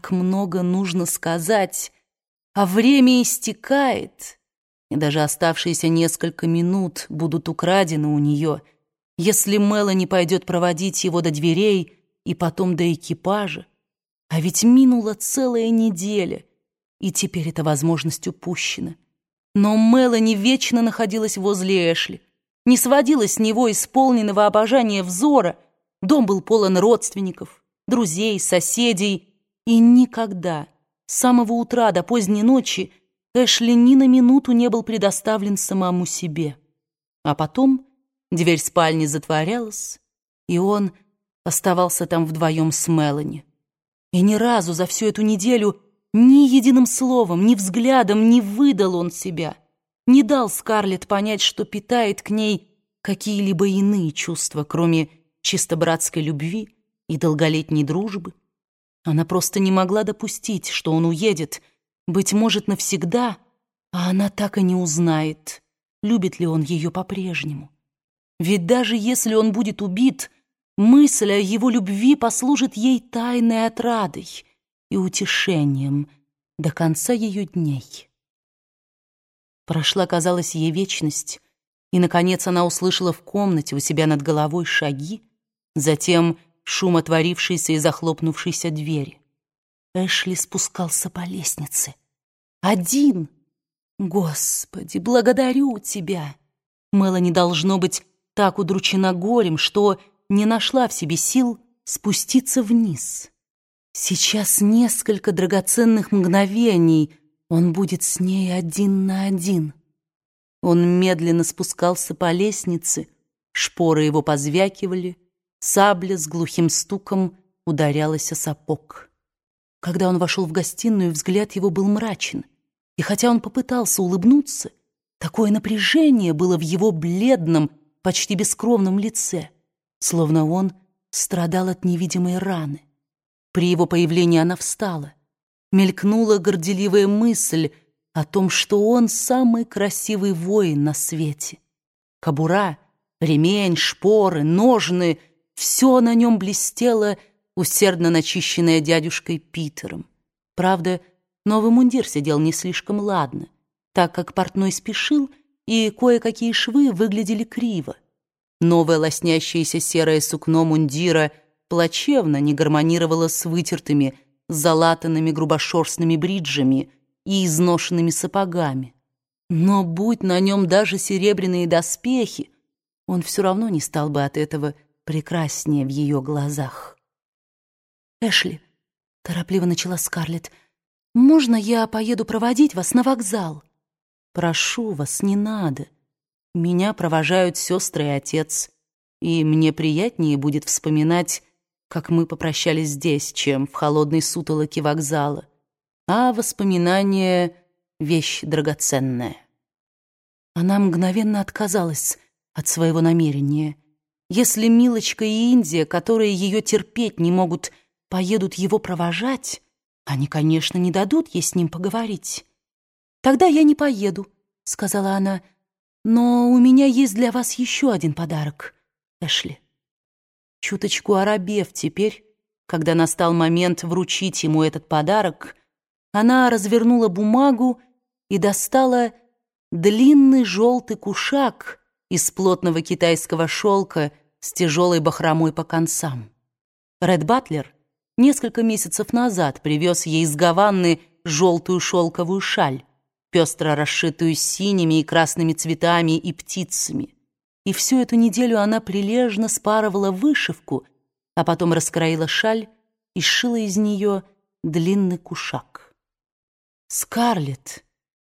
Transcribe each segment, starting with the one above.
так много нужно сказать, а время истекает, и даже оставшиеся несколько минут будут украдены у нее, если Мелани пойдет проводить его до дверей и потом до экипажа. А ведь минула целая неделя, и теперь эта возможность упущена. Но Мелани вечно находилась возле Эшли, не сводила с него исполненного обожания взора. Дом был полон родственников, друзей, соседей, и никогда, с самого утра до поздней ночи, Эшли ни на минуту не был предоставлен самому себе. А потом дверь спальни затворялась, и он оставался там вдвоем с Мелани. И ни разу за всю эту неделю ни единым словом, ни взглядом не выдал он себя, не дал Скарлетт понять, что питает к ней какие-либо иные чувства, кроме чисто братской любви и долголетней дружбы. Она просто не могла допустить, что он уедет, быть может, навсегда, а она так и не узнает, любит ли он ее по-прежнему. Ведь даже если он будет убит, мысль о его любви послужит ей тайной отрадой — и утешением до конца ее дней. Прошла, казалось, ей вечность, и, наконец, она услышала в комнате у себя над головой шаги, затем шум отворившейся и захлопнувшейся двери. Эшли спускался по лестнице. Один! Господи, благодарю тебя! Мелани должно быть так удручена горем, что не нашла в себе сил спуститься вниз. Сейчас несколько драгоценных мгновений он будет с ней один на один. Он медленно спускался по лестнице, шпоры его позвякивали, сабля с глухим стуком ударялась о сапог. Когда он вошел в гостиную, взгляд его был мрачен, и хотя он попытался улыбнуться, такое напряжение было в его бледном, почти бескровном лице, словно он страдал от невидимой раны. При его появлении она встала. Мелькнула горделивая мысль о том, что он самый красивый воин на свете. Кобура, ремень, шпоры, ножны — все на нем блестело, усердно начищенное дядюшкой Питером. Правда, новый мундир сидел не слишком ладно, так как портной спешил, и кое-какие швы выглядели криво. Новое лоснящееся серое сукно мундира — плачевно не гармонировала с вытертыми, залатанными грубошерстными бриджами и изношенными сапогами. Но будь на нем даже серебряные доспехи, он все равно не стал бы от этого прекраснее в ее глазах. «Эшли», — торопливо начала Скарлетт, — «можно я поеду проводить вас на вокзал?» «Прошу вас, не надо. Меня провожают сестры и отец, и мне приятнее будет вспоминать как мы попрощались здесь, чем в холодной сутолоке вокзала. А воспоминание — вещь драгоценная. Она мгновенно отказалась от своего намерения. Если Милочка и Индия, которые ее терпеть не могут, поедут его провожать, они, конечно, не дадут ей с ним поговорить. «Тогда я не поеду», — сказала она, «но у меня есть для вас еще один подарок, Эшли» чуточку оробев теперь, когда настал момент вручить ему этот подарок, она развернула бумагу и достала длинный желтый кушак из плотного китайского шелка с тяжелой бахромой по концам. Ред Батлер несколько месяцев назад привез ей из Гаванны желтую шелковую шаль, пестро расшитую синими и красными цветами и птицами и всю эту неделю она прилежно спарывала вышивку, а потом раскроила шаль и сшила из нее длинный кушак. «Скарлетт,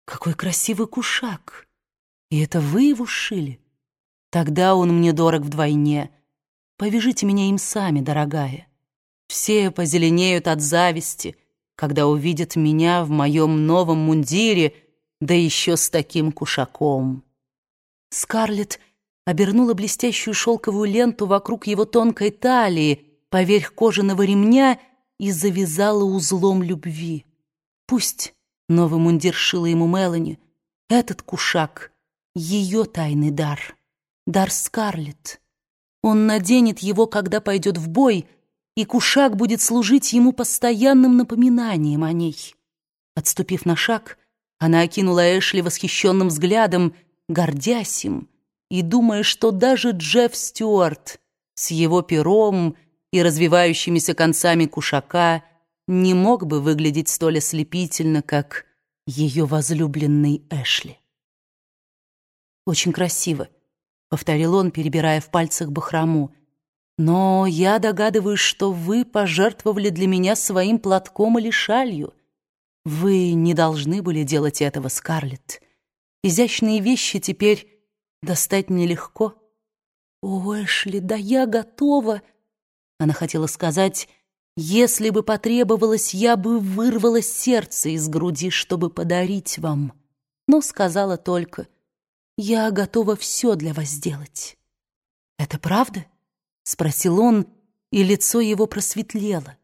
какой красивый кушак! И это вы его шили? Тогда он мне дорог вдвойне. Повяжите меня им сами, дорогая. Все позеленеют от зависти, когда увидят меня в моем новом мундире, да еще с таким кушаком». Скарлетт обернула блестящую шелковую ленту вокруг его тонкой талии, поверх кожаного ремня и завязала узлом любви. Пусть новый мундир шила ему Мелани, этот кушак — ее тайный дар, дар Скарлетт. Он наденет его, когда пойдет в бой, и кушак будет служить ему постоянным напоминанием о ней. Отступив на шаг, она окинула Эшли восхищенным взглядом, гордясь им, и думая, что даже Джефф Стюарт с его пером и развивающимися концами кушака не мог бы выглядеть столь ослепительно, как ее возлюбленный Эшли. «Очень красиво», — повторил он, перебирая в пальцах бахрому, «но я догадываюсь, что вы пожертвовали для меня своим платком или шалью. Вы не должны были делать этого, Скарлетт. Изящные вещи теперь достать нелегко». «О, Эшли, да я готова!» Она хотела сказать если бы потребовалось, я бы вырвала сердце из груди, чтобы подарить вам. Но сказала только, я готова все для вас сделать. Это правда? Спросил он, и лицо его просветлело.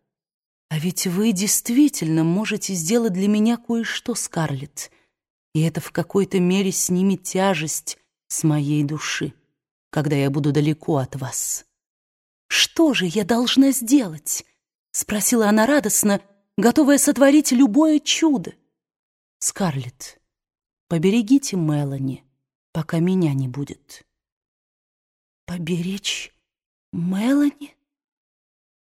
А ведь вы действительно можете сделать для меня кое-что, Скарлетт, и это в какой-то мере снимет тяжесть с моей души, когда я буду далеко от вас. Что же я должна сделать? — спросила она радостно, готовая сотворить любое чудо. «Скарлетт, поберегите Мелани, пока меня не будет». «Поберечь Мелани?»